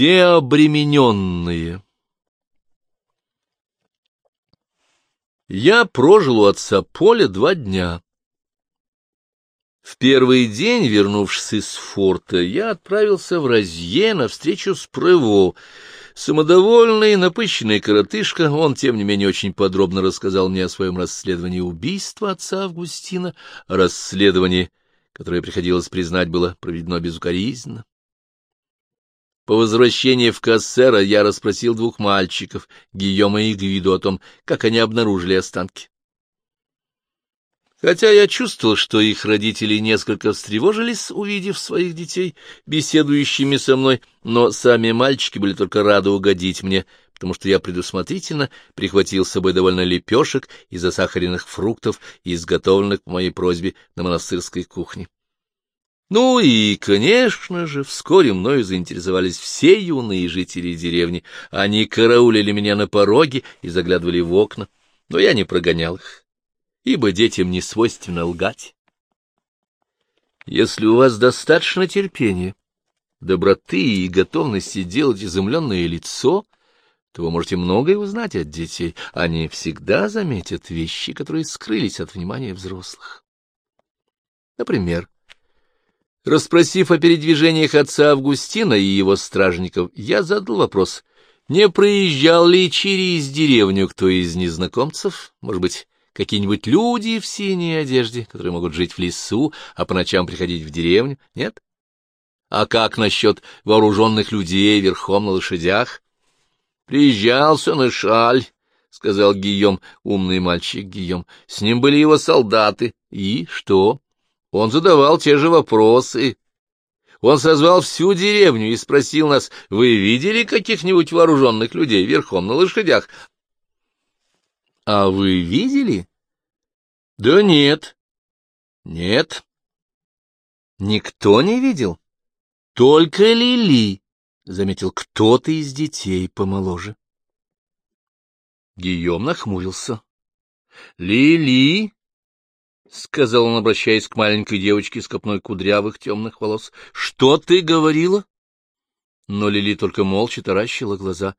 Все обремененные. Я прожил у отца Поля два дня. В первый день, вернувшись из форта, я отправился в Розье на встречу с Прево. Самодовольный, напыщенный коротышка, он, тем не менее, очень подробно рассказал мне о своем расследовании убийства отца Августина, расследовании, которое приходилось признать было проведено безукоризненно. По возвращении в Кассера я расспросил двух мальчиков, Гийома и Гвиду, о том, как они обнаружили останки. Хотя я чувствовал, что их родители несколько встревожились, увидев своих детей, беседующими со мной, но сами мальчики были только рады угодить мне, потому что я предусмотрительно прихватил с собой довольно лепешек и засахаренных фруктов, изготовленных по моей просьбе на монастырской кухне. Ну и, конечно же, вскоре мною заинтересовались все юные жители деревни. Они караулили меня на пороге и заглядывали в окна, но я не прогонял их ибо детям не свойственно лгать. Если у вас достаточно терпения, доброты и готовности делать изумленное лицо, то вы можете многое узнать от детей. Они всегда заметят вещи, которые скрылись от внимания взрослых. Например, расспросив о передвижениях отца Августина и его стражников, я задал вопрос, не проезжал ли через деревню кто из незнакомцев, может быть, какие-нибудь люди в синей одежде, которые могут жить в лесу, а по ночам приходить в деревню? Нет? А как насчет вооруженных людей верхом на лошадях? Приезжал Сенешаль, — сказал Гийом, умный мальчик Гийом. С ним были его солдаты. И что? Он задавал те же вопросы. Он созвал всю деревню и спросил нас, вы видели каких-нибудь вооруженных людей верхом на лошадях? — А вы видели? — Да нет. — Нет. — Никто не видел? — Только Лили, — заметил кто-то из детей помоложе. Гийом нахмурился. — Лили, — сказал он, обращаясь к маленькой девочке с копной кудрявых темных волос, — что ты говорила? Но Лили только молча таращила глаза.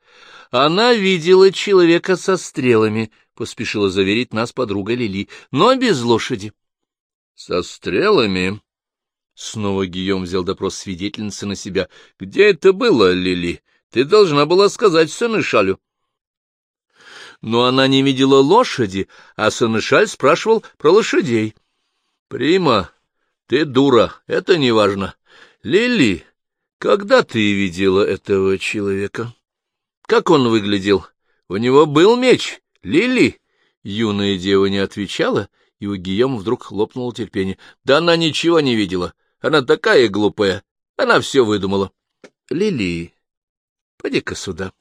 Она видела человека со стрелами, — поспешила заверить нас подруга Лили, — но без лошади. — Со стрелами? Снова Гийом взял допрос свидетельницы на себя. — Где это было, Лили? Ты должна была сказать Сенешалю. Но она не видела лошади, а Сенешаль спрашивал про лошадей. — Прима, ты дура, это не важно. Лили, когда ты видела этого человека? Как он выглядел? У него был меч? Лили? Юная дева не отвечала, и у Гийома вдруг хлопнуло терпение. Да она ничего не видела. Она такая глупая. Она все выдумала. Лили, поди-ка сюда.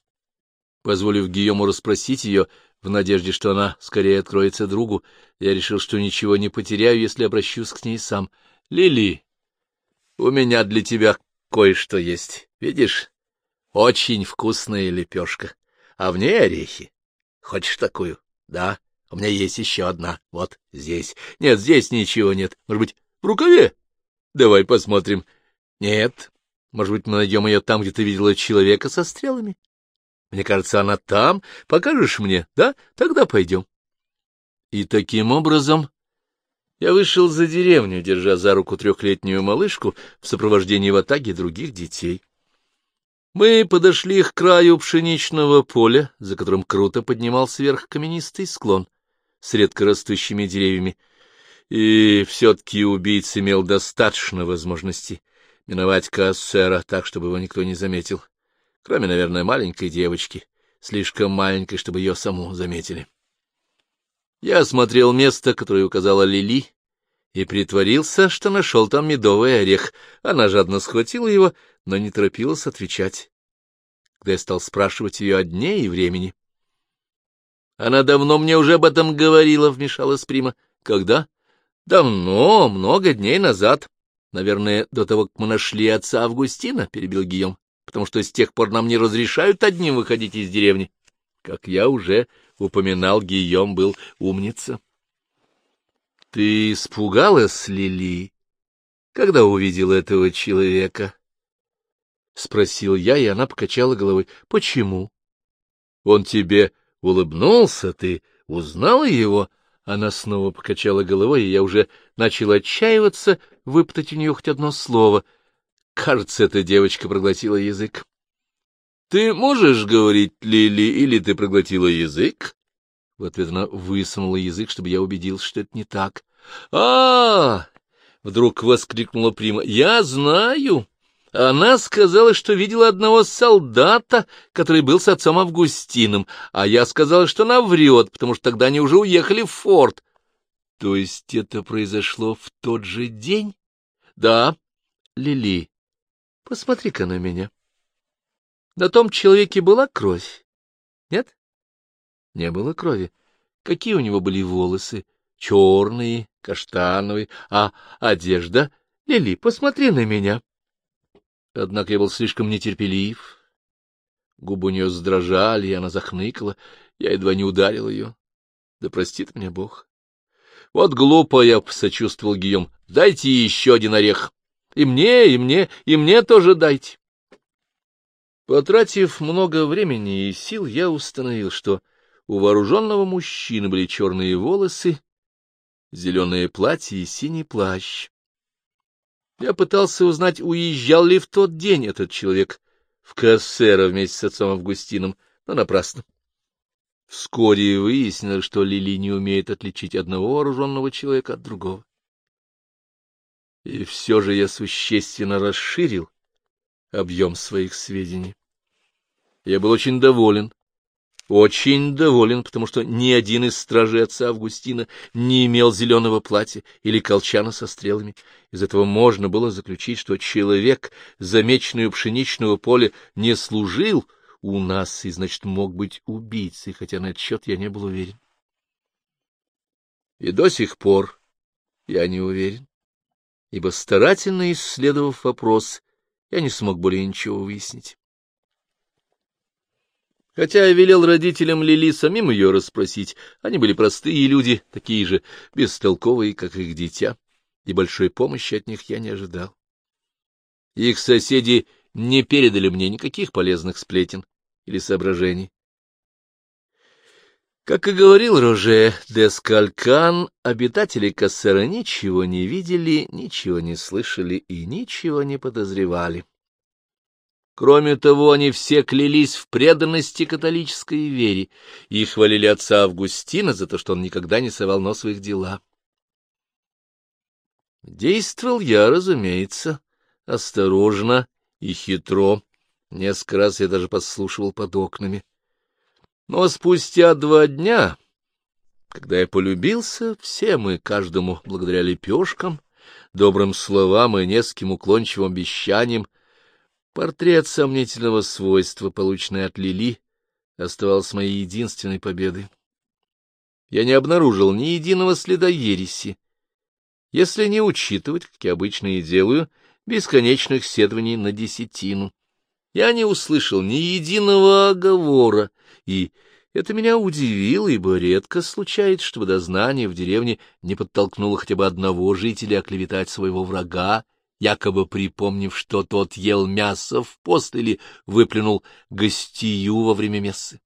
Позволив Гийому расспросить ее, в надежде, что она скорее откроется другу, я решил, что ничего не потеряю, если обращусь к ней сам. Лили, у меня для тебя кое-что есть. Видишь? Очень вкусная лепешка, а в ней орехи. Хочешь такую? Да. У меня есть еще одна. Вот здесь. Нет, здесь ничего нет. Может быть, в рукаве? Давай посмотрим. Нет. Может быть, мы найдем ее там, где ты видела человека со стрелами? Мне кажется, она там. Покажешь мне, да? Тогда пойдем. И таким образом я вышел за деревню, держа за руку трехлетнюю малышку в сопровождении ватаги других детей. Мы подошли к краю пшеничного поля, за которым круто поднимался вверх каменистый склон с редко растущими деревьями, и все-таки убийца имел достаточно возможностей миновать Кассера так, чтобы его никто не заметил, кроме, наверное, маленькой девочки, слишком маленькой, чтобы ее саму заметили. Я осмотрел место, которое указала Лили, и притворился, что нашел там медовый орех. Она жадно схватила его, но не торопилась отвечать. Когда я стал спрашивать ее о дне и времени. — Она давно мне уже об этом говорила, — вмешалась Прима. — Когда? — Давно, много дней назад. Наверное, до того, как мы нашли отца Августина, — перебил Гийом, — потому что с тех пор нам не разрешают одним выходить из деревни. Как я уже упоминал, Гийом был умница. —— Ты испугалась, Лили, когда увидел этого человека? — спросил я, и она покачала головой. — Почему? — Он тебе улыбнулся, ты узнала его? Она снова покачала головой, и я уже начал отчаиваться выпытать у нее хоть одно слово. Кажется, эта девочка проглотила язык. — Ты можешь говорить, Лили, или ты проглотила язык? В ответ она высунула язык, чтобы я убедился, что это не так. — А! — вдруг воскликнула Прима. — Я знаю! Она сказала, что видела одного солдата, который был с отцом Августином, а я сказала, что она врет, потому что тогда они уже уехали в форт. — То есть это произошло в тот же день? — Да. — Лили, посмотри-ка на меня. На том человеке была кровь? Нет? Не было крови. Какие у него были волосы? Черные, каштановые. А одежда? Лили, посмотри на меня. Однако я был слишком нетерпелив. Губы у нее задрожали, и она захныкала. Я едва не ударил ее. Да простит мне Бог. — Вот глупая, — сочувствовал Гийом. — Дайте еще один орех. И мне, и мне, и мне тоже дайте. Потратив много времени и сил, я установил, что у вооруженного мужчины были черные волосы, зеленое платье и синий плащ. Я пытался узнать, уезжал ли в тот день этот человек в Кассера вместе с отцом Августином, но напрасно. Вскоре выяснилось, что Лили не умеет отличить одного вооруженного человека от другого. И все же я существенно расширил объем своих сведений. Я был очень доволен очень доволен, потому что ни один из стражей отца Августина не имел зеленого платья или колчана со стрелами. Из этого можно было заключить, что человек, замеченный у пшеничного поля, не служил у нас и, значит, мог быть убийцей, хотя на этот счет я не был уверен. И до сих пор я не уверен, ибо, старательно исследовав вопрос, я не смог более ничего выяснить. Хотя я велел родителям Лили самим ее расспросить, они были простые люди, такие же бестолковые, как их дитя, и большой помощи от них я не ожидал. Их соседи не передали мне никаких полезных сплетен или соображений. Как и говорил Роже де Скалькан, обитатели Кассера ничего не видели, ничего не слышали и ничего не подозревали. Кроме того, они все клялись в преданности католической вере и хвалили отца Августина за то, что он никогда не совал нос в их дела. Действовал я, разумеется, осторожно и хитро. Несколько раз я даже подслушивал под окнами. Но спустя два дня, когда я полюбился, все мы каждому, благодаря лепешкам, добрым словам и нескольким уклончивым обещаниям, Портрет сомнительного свойства, полученный от Лили, оставался моей единственной победой. Я не обнаружил ни единого следа ереси, если не учитывать, как я обычно и делаю, бесконечных седований на десятину. Я не услышал ни единого оговора, и это меня удивило, ибо редко случается, чтобы дознание в деревне не подтолкнуло хотя бы одного жителя оклеветать своего врага якобы припомнив, что тот ел мясо в пост или выплюнул гостию во время мессы.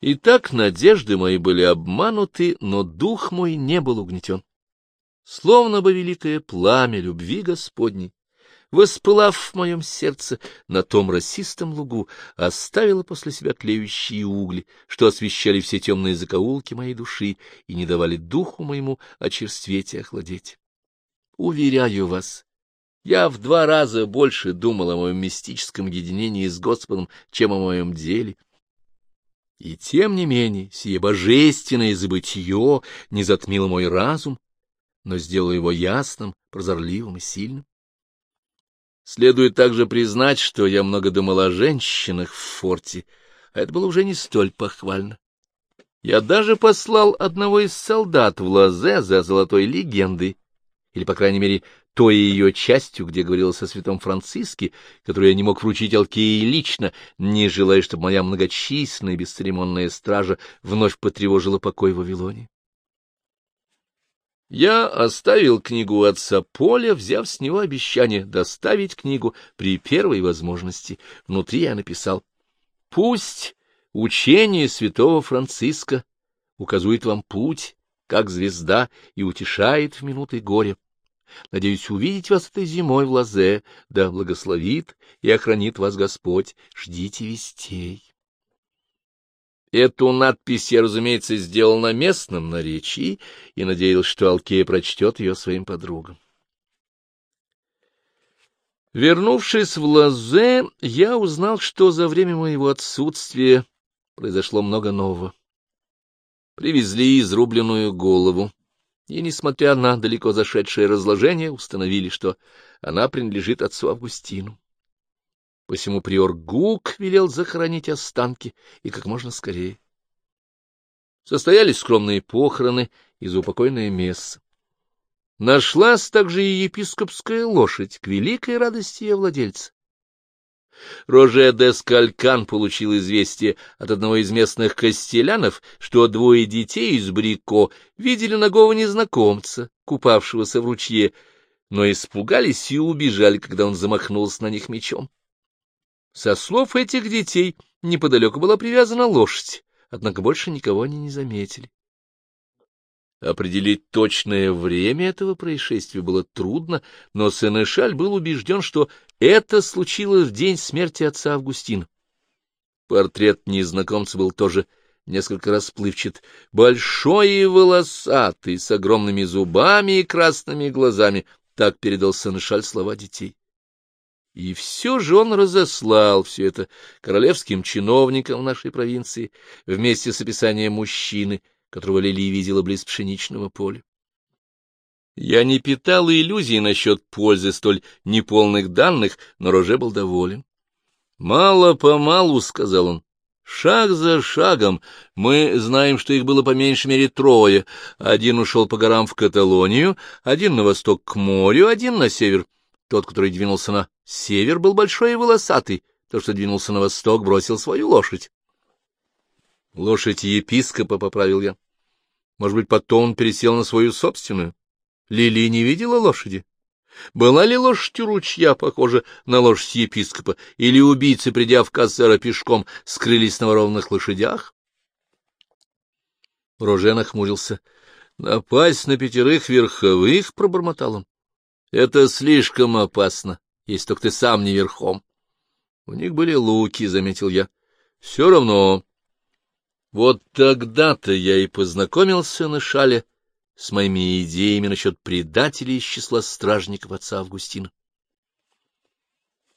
Итак, надежды мои были обмануты, но дух мой не был угнетен. Словно бы великое пламя любви Господней, воспылав в моем сердце на том расистом лугу, оставило после себя тлеющие угли, что освещали все темные закоулки моей души и не давали духу моему очерстветь и охладеть. Уверяю вас, я в два раза больше думал о моем мистическом единении с Господом, чем о моем деле. И тем не менее, сие божественное забытье не затмило мой разум, но сделало его ясным, прозорливым и сильным. Следует также признать, что я много думал о женщинах в форте, а это было уже не столь похвально. Я даже послал одного из солдат в Лазе за золотой легендой, или, по крайней мере, той ее частью, где говорилось о святом Франциске, которую я не мог вручить Алкеи лично, не желая, чтобы моя многочисленная бесцеремонная стража вновь потревожила покой в Вавилоне. Я оставил книгу отца Поля, взяв с него обещание доставить книгу при первой возможности. Внутри я написал «Пусть учение святого Франциска указывает вам путь, как звезда, и утешает в минуты горя. Надеюсь увидеть вас этой зимой в Лазе, да благословит и охранит вас Господь. Ждите вестей. Эту надпись я, разумеется, сделал на местном наречии и надеялся, что Алкея прочтет ее своим подругам. Вернувшись в Лазе, я узнал, что за время моего отсутствия произошло много нового. Привезли изрубленную голову, и, несмотря на далеко зашедшее разложение, установили, что она принадлежит отцу Августину. Посему приор Гук велел захоронить останки и как можно скорее. Состоялись скромные похороны и заупокойное место. Нашлась также и епископская лошадь, к великой радости ее владельца. Роже де Скалькан получил известие от одного из местных костелянов, что двое детей из Брико видели ногого незнакомца, купавшегося в ручье, но испугались и убежали, когда он замахнулся на них мечом. Со слов этих детей неподалеку была привязана лошадь, однако больше никого они не заметили. Определить точное время этого происшествия было трудно, но Сенешаль был убежден, что это случилось в день смерти отца Августина. Портрет незнакомца был тоже несколько расплывчат, большой и волосатый, с огромными зубами и красными глазами, так передал Сенешаль слова детей. И все же он разослал все это королевским чиновникам в нашей провинции вместе с описанием мужчины — которого Лили видела близ пшеничного поля. Я не питал иллюзий насчет пользы столь неполных данных, но Роже был доволен. «Мало-помалу», — сказал он, — «шаг за шагом. Мы знаем, что их было по меньшей мере трое. Один ушел по горам в Каталонию, один на восток к морю, один на север. Тот, который двинулся на север, был большой и волосатый. Тот, что двинулся на восток, бросил свою лошадь. Лошадь епископа, — поправил я. Может быть, потом он пересел на свою собственную? Лили не видела лошади? Была ли лошадь у ручья, похожа на лошадь епископа, или убийцы, придя в Кассера пешком, скрылись на воровных лошадях? Роже нахмурился. — Напасть на пятерых верховых, — пробормотал он. — Это слишком опасно, если только ты сам не верхом. У них были луки, — заметил я. — Все равно вот тогда-то я и познакомился на шале с моими идеями насчет предателей из числа стражников отца Августина.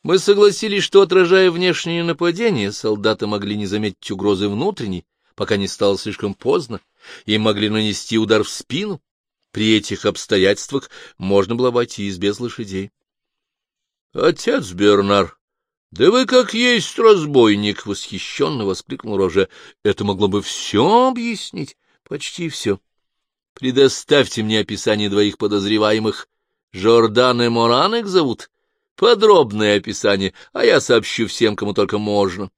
Мы согласились, что, отражая внешнее нападение, солдаты могли не заметить угрозы внутренней, пока не стало слишком поздно, и могли нанести удар в спину. При этих обстоятельствах можно было обойтись без лошадей. — Отец Бернар, — Да вы как есть разбойник! — восхищенно воскликнул Роже. — Это могло бы все объяснить. Почти все. Предоставьте мне описание двоих подозреваемых. Жордан и Моран их зовут. Подробное описание, а я сообщу всем, кому только можно.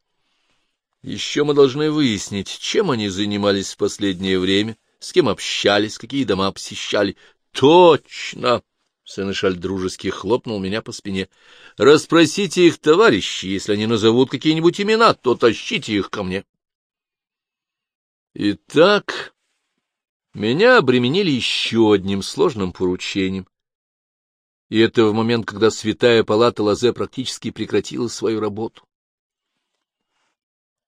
Еще мы должны выяснить, чем они занимались в последнее время, с кем общались, какие дома посещали. Точно! Сенешаль дружески хлопнул меня по спине. — Расспросите их, товарищи, если они назовут какие-нибудь имена, то тащите их ко мне. Итак, меня обременили еще одним сложным поручением. И это в момент, когда святая палата Лазе практически прекратила свою работу.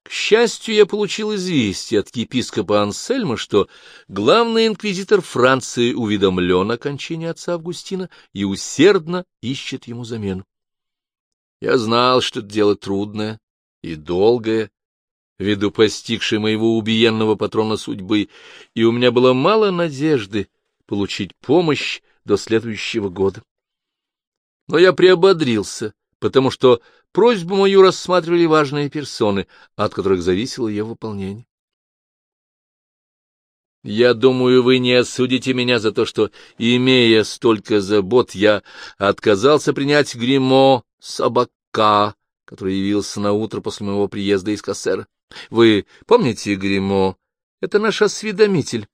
К счастью, я получил известие от епископа Ансельма, что главный инквизитор Франции уведомлен о кончине отца Августина и усердно ищет ему замену. Я знал, что это дело трудное и долгое, ввиду постигшей моего убиенного патрона судьбы, и у меня было мало надежды получить помощь до следующего года. Но я приободрился, потому что Просьбу мою рассматривали важные персоны, от которых зависело ее выполнение. Я думаю, вы не осудите меня за то, что, имея столько забот, я отказался принять гримо собака, который явился на утро после моего приезда из Кассера. Вы помните гримо? Это наш осведомитель.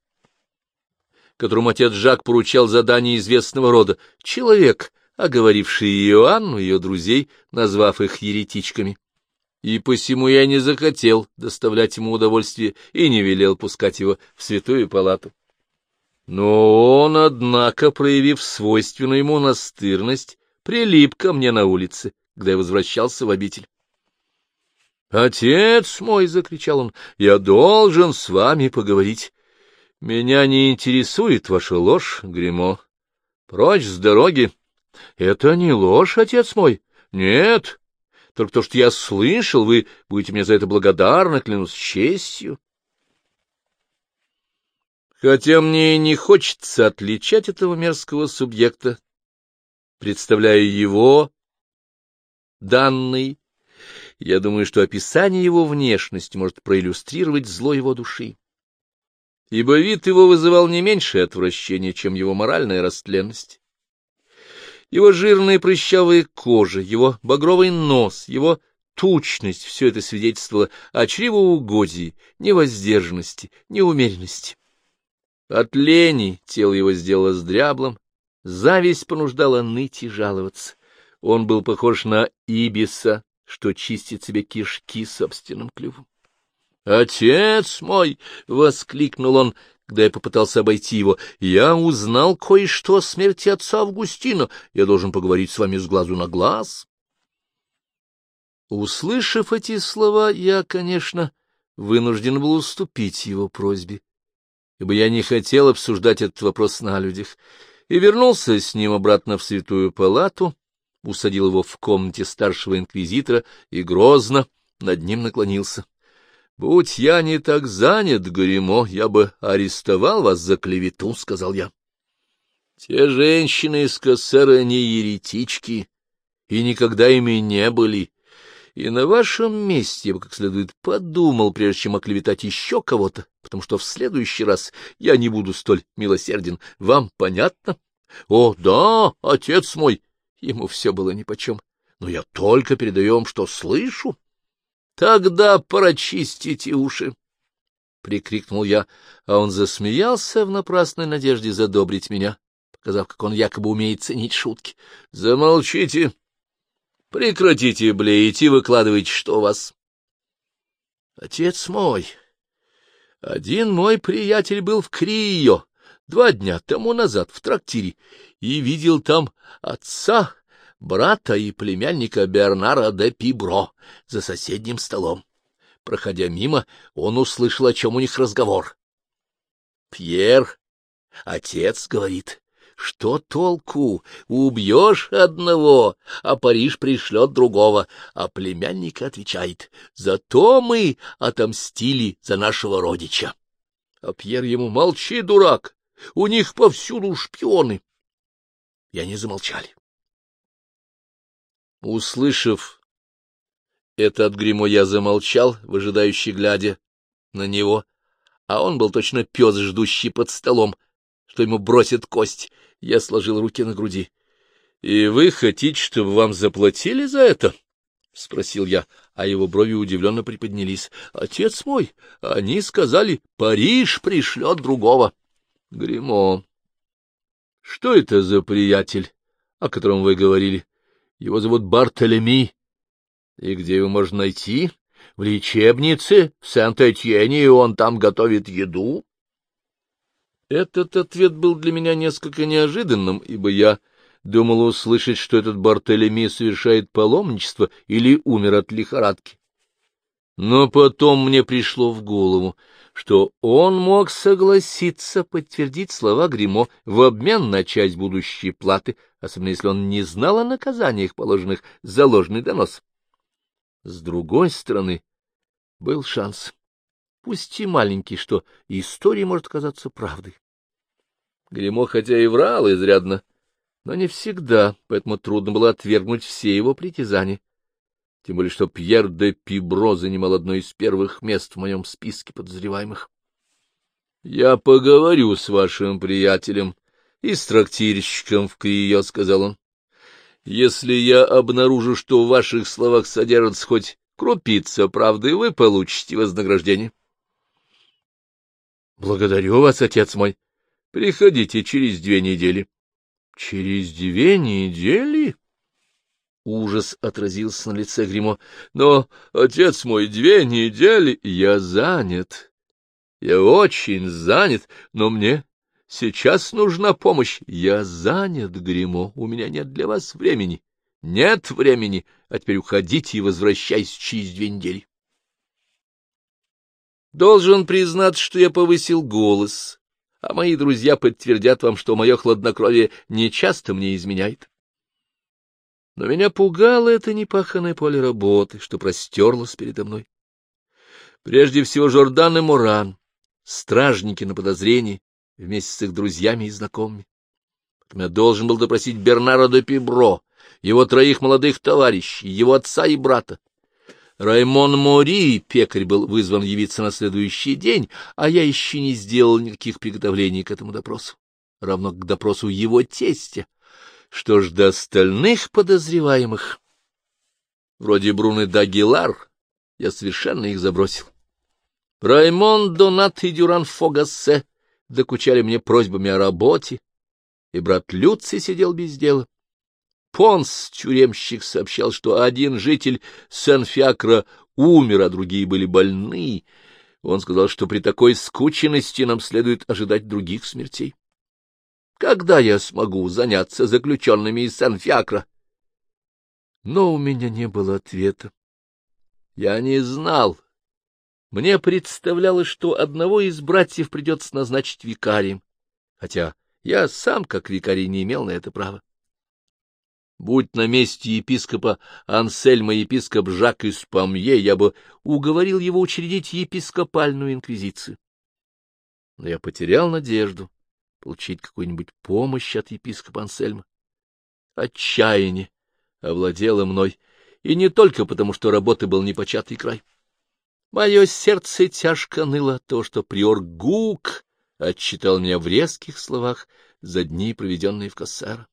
которому отец Жак поручал задание известного рода, человек, оговоривший Иоанну и ее друзей, назвав их еретичками. И посему я не захотел доставлять ему удовольствие и не велел пускать его в святую палату. Но он, однако, проявив свойственную ему настырность, прилип ко мне на улице, когда я возвращался в обитель. — Отец мой! — закричал он. — Я должен с вами поговорить. Меня не интересует ваша ложь, Гримо. Прочь с дороги. Это не ложь, отец мой. Нет. Только то, что я слышал, вы будете мне за это благодарны, клянусь честью. Хотя мне и не хочется отличать этого мерзкого субъекта, представляя его данный, я думаю, что описание его внешности может проиллюстрировать зло его души ибо вид его вызывал не меньшее отвращение, чем его моральная растленность. Его жирная прыщавая кожа, его багровый нос, его тучность — все это свидетельствовало о чревоугодии, невоздержанности, неумеренности. От лени тело его сделалось дряблым, зависть понуждала ныть и жаловаться. Он был похож на ибиса, что чистит себе кишки собственным клювом. «Отец мой!» — воскликнул он, когда я попытался обойти его. «Я узнал кое-что о смерти отца Августина. Я должен поговорить с вами с глазу на глаз». Услышав эти слова, я, конечно, вынужден был уступить его просьбе, ибо я не хотел обсуждать этот вопрос на людях, и вернулся с ним обратно в святую палату, усадил его в комнате старшего инквизитора и грозно над ним наклонился. — Будь я не так занят, Горемо, я бы арестовал вас за клевету, — сказал я. — Те женщины из Кассера не еретички и никогда ими не были. И на вашем месте я бы как следует подумал, прежде чем оклеветать еще кого-то, потому что в следующий раз я не буду столь милосерден. Вам понятно? — О, да, отец мой! Ему все было нипочем. Но я только передаю вам, что слышу. Тогда прочистите уши! — прикрикнул я, а он засмеялся в напрасной надежде задобрить меня, показав, как он якобы умеет ценить шутки. — Замолчите! Прекратите блеять и выкладывайте, что у вас. — Отец мой! Один мой приятель был в Крио два дня тому назад в трактире и видел там отца, брата и племянника Бернара де Пибро за соседним столом. Проходя мимо, он услышал, о чем у них разговор. Пьер, отец, говорит, что толку? Убьешь одного, а Париж пришлет другого. А племянник отвечает, зато мы отомстили за нашего родича. А Пьер ему, молчи, дурак, у них повсюду шпионы. И они замолчали. Услышав это от гримо я замолчал, выжидающий глядя на него, а он был точно пес, ждущий под столом, что ему бросит кость. Я сложил руки на груди. — И вы хотите, чтобы вам заплатили за это? — спросил я, а его брови удивленно приподнялись. — Отец мой, они сказали, Париж пришлет другого. — Гримо, что это за приятель, о котором вы говорили? — его зовут Бартолеми. И где его можно найти? В лечебнице в Сент-Этьене, и он там готовит еду. Этот ответ был для меня несколько неожиданным, ибо я думал услышать, что этот Бартолеми совершает паломничество или умер от лихорадки. Но потом мне пришло в голову, что он мог согласиться подтвердить слова Гримо в обмен на часть будущей платы, особенно если он не знал о наказаниях, положенных за ложный донос. С другой стороны, был шанс, пусть и маленький, что история может казаться правдой. Гримо хотя и врал изрядно, но не всегда, поэтому трудно было отвергнуть все его притязания тем более что Пьер де Пибро занимал одно из первых мест в моем списке подозреваемых. — Я поговорю с вашим приятелем и с трактирщиком в Крио, — сказал он. — Если я обнаружу, что в ваших словах содержится хоть крупица правды, вы получите вознаграждение. — Благодарю вас, отец мой. Приходите через две недели. — Через две недели? Ужас отразился на лице Гримо. Но, отец мой, две недели я занят. Я очень занят, но мне сейчас нужна помощь. Я занят, Гримо, у меня нет для вас времени. Нет времени, а теперь уходите и возвращайтесь через две недели. Должен признаться, что я повысил голос, а мои друзья подтвердят вам, что мое хладнокровие нечасто мне изменяет. Но меня пугало это непаханное поле работы, что простерлось передо мной. Прежде всего Жордан и Муран, стражники на подозрении, вместе с их друзьями и знакомыми. Я должен был допросить Бернара де Пибро, его троих молодых товарищей, его отца и брата. Раймон Мори, пекарь, был вызван явиться на следующий день, а я еще не сделал никаких приготовлений к этому допросу, равно к допросу его тестя. Что ж до остальных подозреваемых, вроде Бруны Дагилар, я совершенно их забросил. Раймон, Донат и Дюран Фогассе докучали мне просьбами о работе, и брат Люци сидел без дела. Понс, тюремщик, сообщал, что один житель Сен-Фиакра умер, а другие были больны. Он сказал, что при такой скученности нам следует ожидать других смертей. Когда я смогу заняться заключенными из Сан-Фиакра? Но у меня не было ответа. Я не знал. Мне представлялось, что одного из братьев придется назначить викарием, хотя я сам, как викарий, не имел на это права. Будь на месте епископа Ансельма епископ Жак из Памье, я бы уговорил его учредить епископальную инквизицию. Но я потерял надежду получить какую-нибудь помощь от епископа Ансельма. Отчаяние овладело мной, и не только потому, что работы был непочатый край. Мое сердце тяжко ныло того, что приор Гук отчитал меня в резких словах за дни, проведенные в Кассаро.